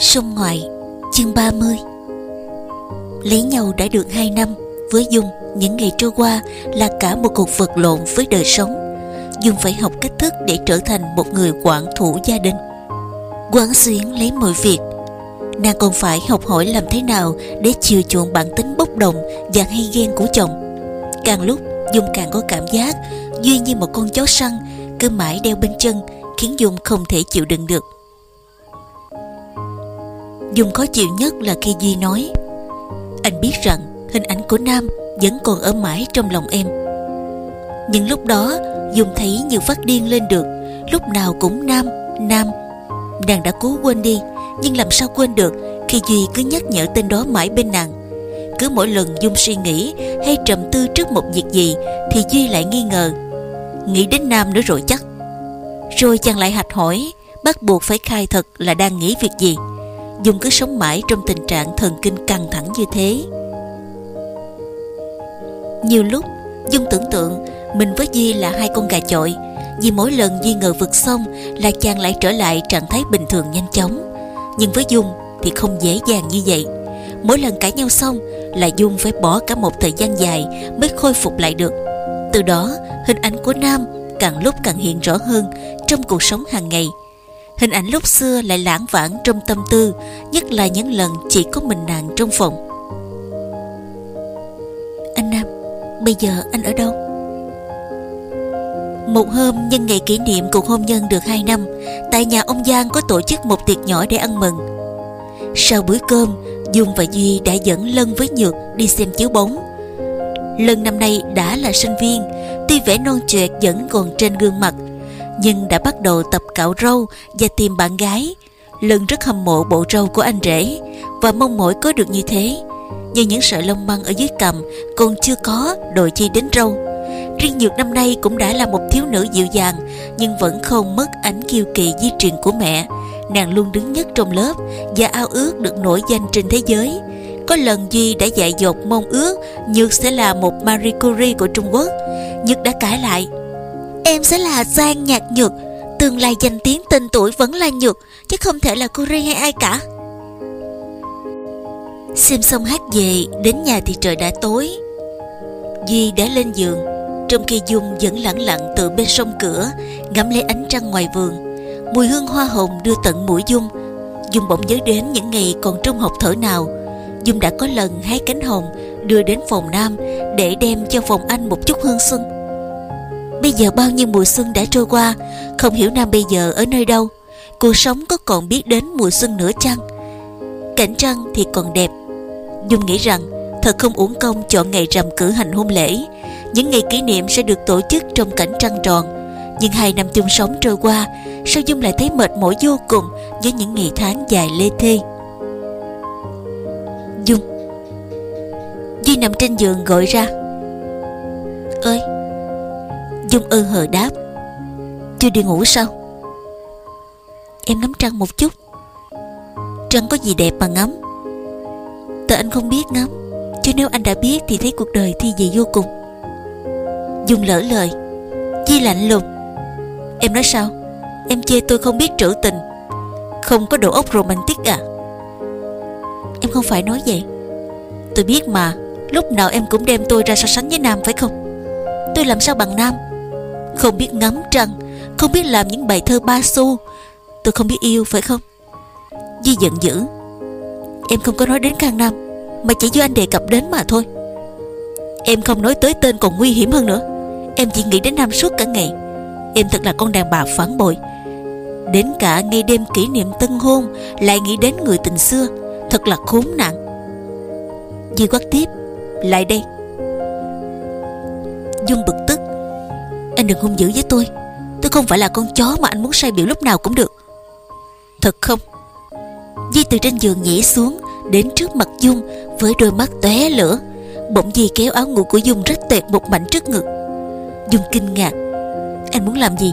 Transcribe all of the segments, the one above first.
Sông ngoại, Chương 30 Lấy nhau đã được 2 năm, Với Dung, những ngày trôi qua Là cả một cuộc vật lộn với đời sống. Dung phải học cách thức để trở thành Một người quản thủ gia đình. Quán xuyến lấy mọi việc. Nàng còn phải học hỏi làm thế nào Để chiều chuộng bản tính bốc đồng Và hay ghen của chồng. Càng lúc, Dung càng có cảm giác, Duy như một con chó săn, Cứ mãi đeo bên chân, Khiến Dung không thể chịu đựng được. Dung khó chịu nhất là khi Duy nói Anh biết rằng hình ảnh của Nam vẫn còn ở mãi trong lòng em. Nhưng lúc đó Dung thấy như phát điên lên được. Lúc nào cũng Nam, Nam. Nàng đã cố quên đi Nhưng làm sao quên được Khi Duy cứ nhắc nhở tên đó mãi bên nàng? Cứ mỗi lần Dung suy nghĩ Hay trầm tư trước một việc gì Thì Duy lại nghi ngờ. Nghĩ đến Nam nữa rồi chắc. Rồi chàng lại hạch hỏi Bắt buộc phải khai thật là đang nghĩ việc gì. Dung cứ sống mãi trong tình trạng thần kinh căng thẳng như thế. Nhiều lúc, Dung tưởng tượng Mình với Duy là hai con gà chọi. Vì mỗi lần Duy ngờ vượt xong Là chàng lại trở lại trạng thái bình thường nhanh chóng. Nhưng với Dung thì không dễ dàng như vậy. Mỗi lần cãi nhau xong Là Dung phải bỏ cả một thời gian dài Mới khôi phục lại được. Từ đó, hình ảnh của Nam Càng lúc càng hiện rõ hơn Trong cuộc sống hàng ngày. Hình ảnh lúc xưa lại lãng vãng trong tâm tư, Nhất là những lần chỉ có mình nàng trong phòng. Anh Nam, Bây giờ anh ở đâu? Một hôm, nhân ngày kỷ niệm cuộc hôn nhân được 2 năm, Tại nhà ông Giang có tổ chức một tiệc nhỏ để ăn mừng. Sau bữa cơm, Dung và Duy đã dẫn Lân với Nhược đi xem chiếu bóng. Lân năm nay đã là sinh viên, Tuy vẻ non trẻ vẫn còn trên gương mặt nhưng đã bắt đầu tập cạo râu và tìm bạn gái. Lân rất hâm mộ bộ râu của anh rể, và mong mỏi có được như thế. Nhưng những sợi lông măng ở dưới cằm còn chưa có đội chi đến râu. Riêng Nhược năm nay cũng đã là một thiếu nữ dịu dàng, nhưng vẫn không mất ánh kiêu kỳ di truyền của mẹ. Nàng luôn đứng nhất trong lớp và ao ước được nổi danh trên thế giới. Có lần Duy đã dạy dột mong ước Nhược sẽ là một Marie Curie của Trung Quốc. Nhược đã cãi lại Em sẽ là Giang Nhạc Nhược. Tương lai danh tiếng tên tuổi vẫn là Nhược, Chứ không thể là cô ri hay ai cả. Xem xong hát về, Đến nhà thì trời đã tối. Duy đã lên giường, Trong khi Dung vẫn lặng lặng từ bên sông cửa, Ngắm lấy ánh trăng ngoài vườn. Mùi hương hoa hồng đưa tận mũi Dung. Dung bỗng nhớ đến những ngày còn trong học thở nào. Dung đã có lần hái cánh hồng, Đưa đến phòng Nam Để đem cho phòng anh một chút hương xuân. Bây giờ bao nhiêu mùa xuân đã trôi qua, Không hiểu Nam bây giờ ở nơi đâu. Cuộc sống có còn biết đến mùa xuân nữa chăng? Cảnh trăng thì còn đẹp. Dung nghĩ rằng, Thật không uổng công chọn ngày rằm cử hành hôn lễ. Những ngày kỷ niệm sẽ được tổ chức trong cảnh trăng tròn. Nhưng hai năm chung sống trôi qua, Sao Dung lại thấy mệt mỏi vô cùng Với những ngày tháng dài lê thê? Dung Duy nằm trên giường gọi ra. Ơi Dung ơ hờ đáp, Chưa đi ngủ sao? Em ngắm trăng một chút. Trăng có gì đẹp mà ngắm? Tại anh không biết ngắm, Chứ nếu anh đã biết thì thấy cuộc đời thi dị vô cùng. Dung lỡ lời, Chi lạnh lùng. Em nói sao? Em chê tôi không biết trữ tình, Không có độ óc romantic à? Em không phải nói vậy. Tôi biết mà, Lúc nào em cũng đem tôi ra so sánh với Nam, phải không? Tôi làm sao bằng Nam? Không biết ngắm trăng, Không biết làm những bài thơ ba xu. Tôi không biết yêu, phải không? Di giận dữ. Em không có nói đến Khang Nam, Mà chỉ do anh đề cập đến mà thôi. Em không nói tới tên còn nguy hiểm hơn nữa. Em chỉ nghĩ đến Nam suốt cả ngày. Em thật là con đàn bà phản bội. Đến cả ngày đêm kỷ niệm tân hôn, Lại nghĩ đến người tình xưa. Thật là khốn nạn. Di quát tiếp. Lại đây. Dung bực tức anh đừng hung dữ với tôi. Tôi không phải là con chó mà anh muốn say biểu lúc nào cũng được. Thật không? Di từ trên giường nhảy xuống, Đến trước mặt Dung, Với đôi mắt tóe lửa. Bỗng Di kéo áo ngủ của Dung rất tuyệt một mảnh trước ngực. Dung kinh ngạc. Anh muốn làm gì?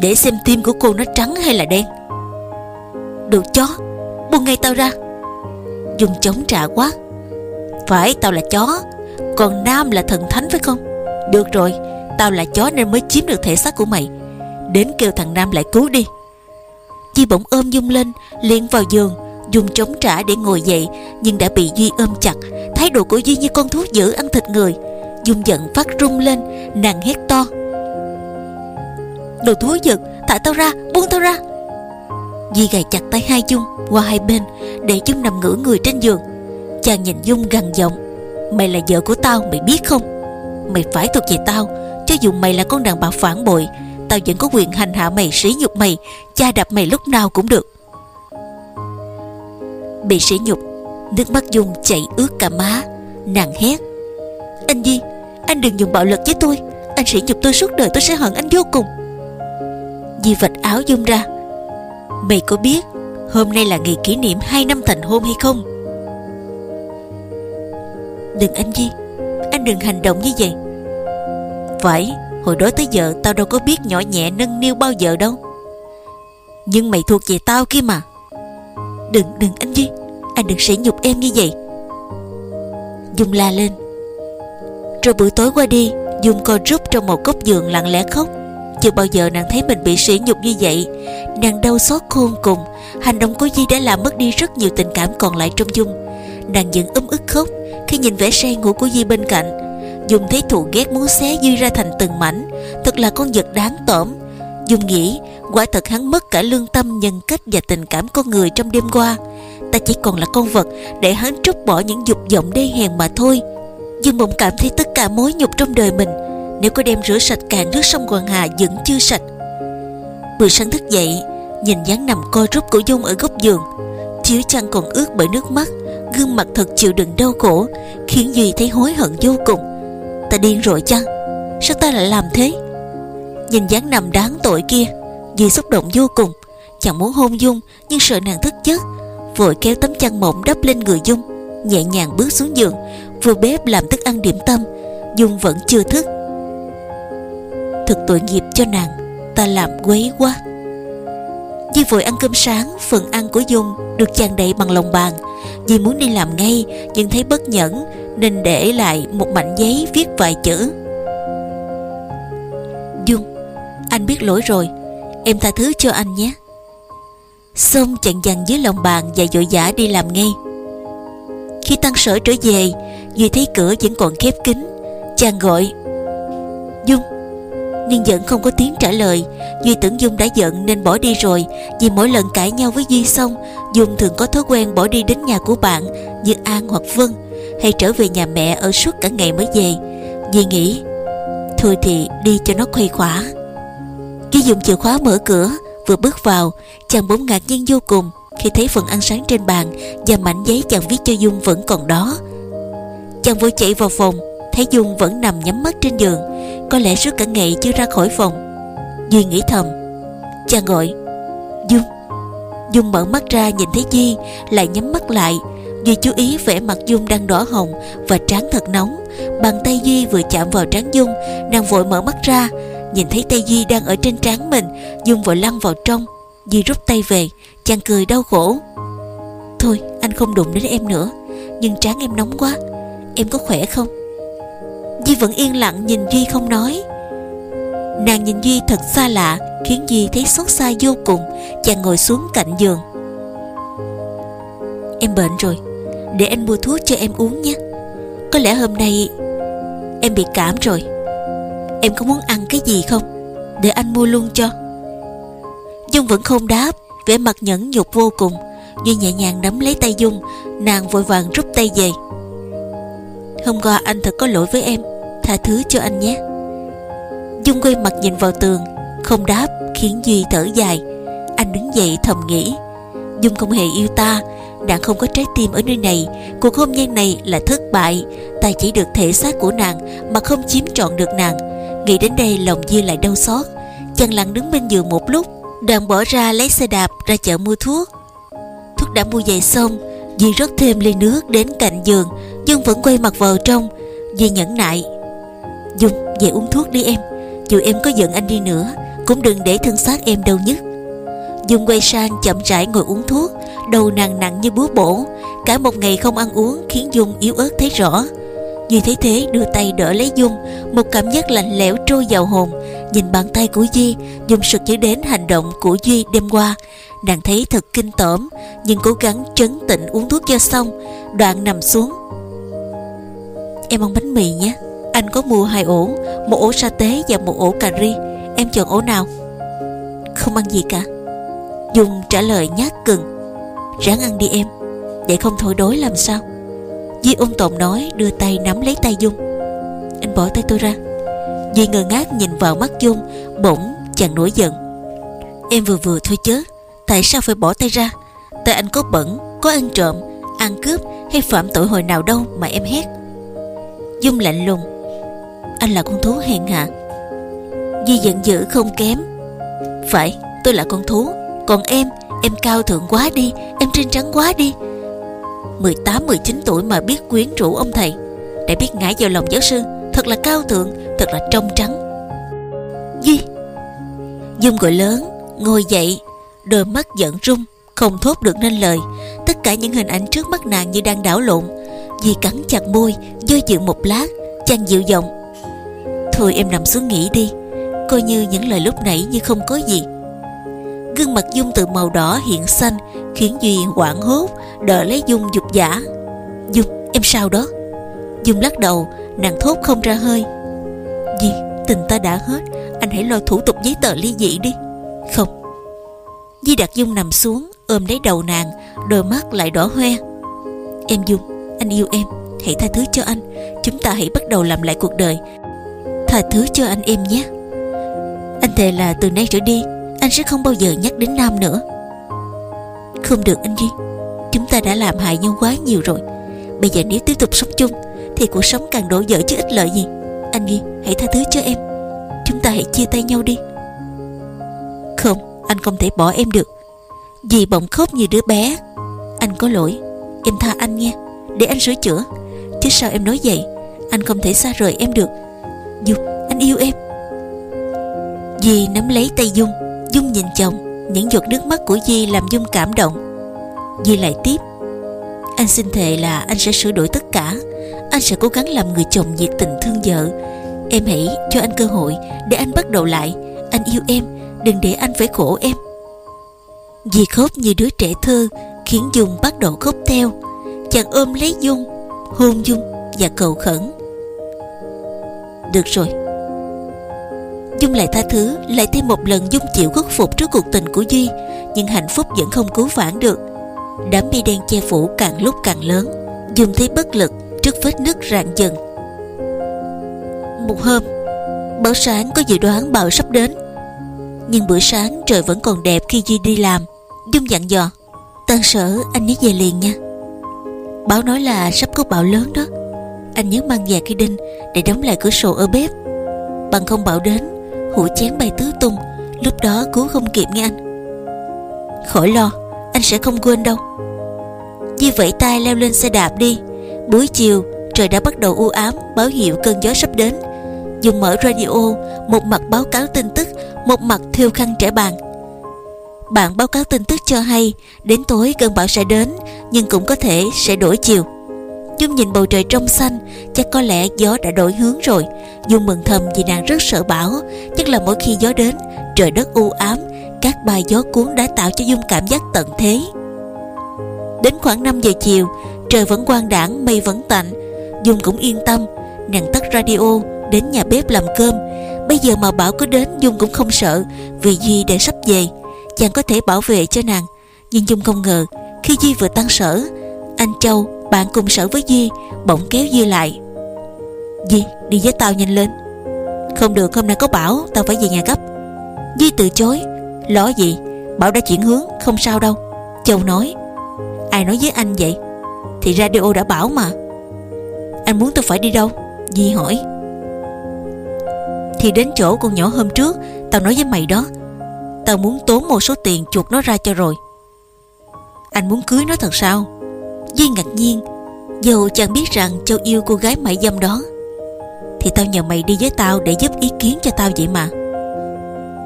Để xem tim của cô nó trắng hay là đen. Đồ chó, Buông ngay tao ra. Dung chống trả quá. Phải, tao là chó, Còn Nam là thần thánh phải không? Được rồi Tao là chó nên mới chiếm được thể xác của mày. Đến kêu thằng Nam lại cứu đi. Chi Duy bỗng ôm Dung lên, liền vào giường Dung chống trả để ngồi dậy, Nhưng đã bị Duy ôm chặt. Thái độ của Duy như con thú dữ ăn thịt người. Dung giận phát rung lên, Nàng hét to. Đồ thú giật, Thả tao ra, buông tao ra. Duy gài chặt tay hai Dung qua hai bên, Để Dung nằm ngửa người trên giường. Chàng nhìn Dung gằn giọng, Mày là vợ của tao, mày biết không? Mày phải thuộc về tao cho dù mày là con đàn bà phản bội, Tao vẫn có quyền hành hạ mày, sỉ nhục mày, Cha đập mày lúc nào cũng được. Bị sỉ nhục, Nước mắt Dung chảy ướt cả má, Nàng hét. Anh Di Anh đừng dùng bạo lực với tôi, Anh sỉ nhục tôi suốt đời tôi sẽ hận anh vô cùng. Di vạch áo Dung ra. Mày có biết Hôm nay là ngày kỷ niệm 2 năm thành hôn hay không? Đừng anh Di Anh đừng hành động như vậy. Phải. Hồi đó tới giờ tao đâu có biết nhỏ nhẹ nâng niu bao giờ đâu. Nhưng mày thuộc về tao kia mà. Đừng đừng, anh Duy. Anh đừng sỉ nhục em như vậy. Dung la lên. Rồi buổi tối qua đi, Dung co rút trong một góc giường lặng lẽ khóc. Chưa bao giờ nàng thấy mình bị sỉ nhục như vậy. Nàng đau xót khôn cùng. Hành động của Di đã làm mất đi rất nhiều tình cảm còn lại trong Dung. Nàng vẫn ấm ức khóc Khi nhìn vẻ say ngủ của Di bên cạnh. Dung thấy thù ghét muốn xé Duy ra thành từng mảnh. Thật là con vật đáng tởm. Dung nghĩ, quả thật hắn mất cả lương tâm, nhân cách và tình cảm con người trong đêm qua. Ta chỉ còn là con vật Để hắn trút bỏ những dục vọng đê hèn mà thôi. Dung bỗng cảm thấy tất cả mối nhục trong đời mình. Nếu có đem rửa sạch cạn nước sông Hoàng Hà vẫn chưa sạch. Bữa sáng thức dậy, Nhìn dáng nằm co rút của Dung ở góc giường. Chiếu chăn còn ướt bởi nước mắt, Gương mặt thật chịu đựng đau khổ, Khiến Duy thấy hối hận vô cùng. Ta điên rồi chăng? Sao ta lại làm thế? Nhìn dáng nằm đáng tội kia, Duy xúc động vô cùng. Chẳng muốn hôn Dung, Nhưng sợ nàng thức giấc. Vội kéo tấm chăn mỏng đắp lên người Dung, Nhẹ nhàng bước xuống giường Vừa bếp làm thức ăn điểm tâm. Dung vẫn chưa thức. Thật tội nghiệp cho nàng, Ta làm quấy quá. Duy vội ăn cơm sáng, Phần ăn của Dung được chàng đầy bằng lòng bàn. Duy muốn đi làm ngay, Nhưng thấy bất nhẫn nên để lại một mảnh giấy viết vài chữ. Dung, Anh biết lỗi rồi. Em tha thứ cho anh nhé. Xong chặn dằn dưới lòng bàn Và vội vã đi làm ngay. Khi tăng sở trở về Duy thấy cửa vẫn còn khép kín, Chàng gọi, Dung. Nhưng vẫn không có tiếng trả lời. Duy tưởng Dung đã giận nên bỏ đi rồi, Vì mỗi lần cãi nhau với Duy xong, Dung thường có thói quen bỏ đi đến nhà của bạn, Như An hoặc Vân. Hay trở về nhà mẹ ở suốt cả ngày mới về. Dì nghĩ, Thôi thì đi cho nó khuây khỏa. Khi dùng chìa khóa mở cửa, Vừa bước vào, Chàng bỗng ngạc nhiên vô cùng Khi thấy phần ăn sáng trên bàn Và mảnh giấy chàng viết cho Dung vẫn còn đó. Chàng vội chạy vào phòng, Thấy Dung vẫn nằm nhắm mắt trên giường, Có lẽ suốt cả ngày chưa ra khỏi phòng. Duy nghĩ thầm Chàng gọi, Dung. Dung mở mắt ra nhìn thấy Duy Lại nhắm mắt lại Duy chú ý vẻ mặt Dung đang đỏ hồng Và trán thật nóng. Bàn tay Duy vừa chạm vào trán Dung, Nàng vội mở mắt ra, Nhìn thấy tay Duy đang ở trên trán mình. Dung vội lăn vào trong. Duy rút tay về, Chàng cười đau khổ. Thôi, anh không đụng đến em nữa, Nhưng trán em nóng quá. Em có khỏe không? Duy vẫn yên lặng nhìn Duy không nói. Nàng nhìn Duy thật xa lạ, Khiến Duy thấy xót xa vô cùng. Chàng ngồi xuống cạnh giường. Em bệnh rồi để anh mua thuốc cho em uống nhé. Có lẽ hôm nay Em bị cảm rồi. Em có muốn ăn cái gì không? Để anh mua luôn cho. Dung vẫn không đáp, vẻ mặt nhẫn nhục vô cùng Duy nhẹ nhàng nắm lấy tay Dung, Nàng vội vàng rút tay về. Hôm qua anh thật có lỗi với em, Tha thứ cho anh nhé. Dung quay mặt nhìn vào tường, Không đáp, khiến Duy thở dài. Anh đứng dậy thầm nghĩ. Dung không hề yêu ta Nàng không có trái tim ở nơi này, Cuộc hôn nhân này là thất bại. Ta chỉ được thể xác của nàng Mà không chiếm trọn được nàng. Nghĩ đến đây lòng Dư lại đau xót. Chàng lặng đứng bên giường một lúc Đoàn bỏ ra lấy xe đạp ra chợ mua thuốc. Thuốc đã mua về xong Dì rót thêm ly nước đến cạnh giường, nhưng vẫn quay mặt vào trong. Dì nhẫn nại, Dung, về uống thuốc đi em. Dù em có giận anh đi nữa, Cũng đừng để thân xác em đau nhất Dung quay sang chậm rãi ngồi uống thuốc, Đầu nàng nặng như búa bổ. Cả một ngày không ăn uống Khiến Dung yếu ớt thấy rõ. Duy thấy thế, đưa tay đỡ lấy Dung, Một cảm giác lạnh lẽo trôi vào hồn. Nhìn bàn tay của Duy, Dung sực nhớ đến hành động của Duy đêm qua. Nàng thấy thật kinh tởm, Nhưng cố gắng trấn tĩnh uống thuốc cho xong. Đoạn nằm xuống. Em ăn bánh mì nhé. Anh có mua hai ổ, Một ổ sa tế và một ổ cà ri. Em chọn ổ nào? Không ăn gì cả. Dung trả lời nhát cừng. Ráng ăn đi em Vậy không thôi đối làm sao? Di ung tồn nói đưa tay nắm lấy tay Dung. Anh bỏ tay tôi ra. Di ngơ ngác nhìn vào mắt Dung Bỗng chàng nổi giận. Em vừa vừa thôi chứ Tại sao phải bỏ tay ra? Tại anh có bẩn, có ăn trộm Ăn cướp hay phạm tội hồi nào đâu mà em hét. Dung lạnh lùng. Anh là con thú hèn hạ. Di giận dữ không kém. Phải tôi là con thú còn em Em cao thượng quá đi, Em trinh trắng quá đi. 18-19 tuổi mà biết quyến rũ ông thầy Để biết ngã vào lòng giáo sư, Thật là cao thượng, Thật là trong trắng. Duy Dung gọi lớn, Ngồi dậy, Đôi mắt giận rung Không thốt được nên lời. Tất cả những hình ảnh trước mắt nàng như đang đảo lộn. Duy cắn chặt môi, Do dự một lát, Chàng dịu giọng. Thôi em nằm xuống nghỉ đi, Coi như những lời lúc nãy như không có gì. Gương mặt Dung từ màu đỏ hiện xanh, Khiến Duy hoảng hốt đợi lấy Dung dục giả. Dung, em sao đó? Dung lắc đầu, nàng thốt không ra hơi. Duy, tình ta đã hết, Anh hãy lo thủ tục giấy tờ ly dị đi. Không. Di đặt Dung nằm xuống, ôm lấy đầu nàng, Đôi mắt lại đỏ hoe. Em Dung, anh yêu em, Hãy tha thứ cho anh. Chúng ta hãy bắt đầu làm lại cuộc đời. Tha thứ cho anh em nhé. Anh thề là từ nay trở đi anh sẽ không bao giờ nhắc đến Nam nữa. Không được, anh Duy. Chúng ta đã làm hại nhau quá nhiều rồi. Bây giờ nếu tiếp tục sống chung, Thì cuộc sống càng đổ vỡ chứ ích lợi gì. Anh Duy, hãy tha thứ cho em. Chúng ta hãy chia tay nhau đi. Không, anh không thể bỏ em được. Dì bỗng khóc như đứa bé. Anh có lỗi. Em tha anh nghe. Để anh sửa chữa. Chứ sao em nói vậy? Anh không thể xa rời em được. Dung anh yêu em. Dì nắm lấy tay Dung. Dung nhìn chồng, Những giọt nước mắt của Di làm Dung cảm động. Di lại tiếp, Anh xin thề là anh sẽ sửa đổi tất cả. Anh sẽ cố gắng làm người chồng nhiệt tình thương vợ. Em hãy cho anh cơ hội Để anh bắt đầu lại. Anh yêu em, Đừng để anh phải khổ em. Di khóc như đứa trẻ thơ, Khiến Dung bắt đầu khóc theo. Chàng ôm lấy Dung, Hôn Dung và cầu khẩn. Được rồi Dung lại tha thứ, Lại thêm một lần Dung chịu khuất phục trước cuộc tình của Duy, Nhưng hạnh phúc vẫn không cứu vãn được. Đám mây đen che phủ càng lúc càng lớn Dung thấy bất lực Trước vết nứt rạn dần. Một hôm Báo sáng có dự đoán bão sắp đến. Nhưng bữa sáng trời vẫn còn đẹp khi Duy đi làm, Dung dặn dò Tan sở, anh nhớ về liền nha. Báo nói là sắp có bão lớn đó. Anh nhớ mang về cây đinh Để đóng lại cửa sổ ở bếp. Bằng không bão đến Hũ chén bay tứ tung, Lúc đó cứu không kịp nghe anh. Khỏi lo, Anh sẽ không quên đâu. Di vẫy tay leo lên xe đạp đi, Buổi chiều trời đã bắt đầu u ám, Báo hiệu cơn gió sắp đến. Dùng mở radio, Một mặt báo cáo tin tức, Một mặt thiêu khăn trẻ bàn. Bạn báo cáo tin tức cho hay, Đến tối cơn bão sẽ đến, Nhưng cũng có thể sẽ đổi chiều. Dung nhìn bầu trời trong xanh, Chắc có lẽ gió đã đổi hướng rồi. Dung mừng thầm vì nàng rất sợ bão. Nhất là mỗi khi gió đến, Trời đất u ám, Các bài gió cuốn đã tạo cho Dung cảm giác tận thế. Đến khoảng 5 giờ chiều, Trời vẫn quang đảng mây vẫn tạnh. Dung cũng yên tâm, Nàng tắt radio, Đến nhà bếp làm cơm. Bây giờ mà bão có đến, Dung cũng không sợ, Vì Duy đã sắp về. Chàng có thể bảo vệ cho nàng. Nhưng dung không ngờ, khi duy vừa tăng sở, anh châu bạn cùng sở với Di, bỗng kéo di lại. Di, đi với tao nhanh lên. Không được, hôm nay có bảo tao phải về nhà gấp. Di từ chối. Lo gì? Bảo đã chuyển hướng, không sao đâu. Châu nói. Ai nói với anh vậy? Thì radio đã bảo mà. Anh muốn tôi phải đi đâu? Di hỏi. Thì đến chỗ con nhỏ hôm trước, tao nói với mày đó. Tao muốn tốn một số tiền chuột nó ra cho rồi. Anh muốn cưới nó thật sao? Duy ngạc nhiên, dù chàng biết rằng Châu yêu cô gái mại dâm đó, Thì tao nhờ mày đi với tao Để giúp ý kiến cho tao vậy mà.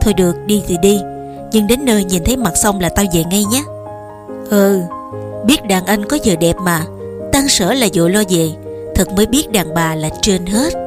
Thôi được, đi thì đi, Nhưng đến nơi nhìn thấy mặt xong là tao về ngay nhé. Ừ Biết đàn anh có giờ đẹp mà Tăng sở là vội lo về, Thật mới biết đàn bà là trên hết.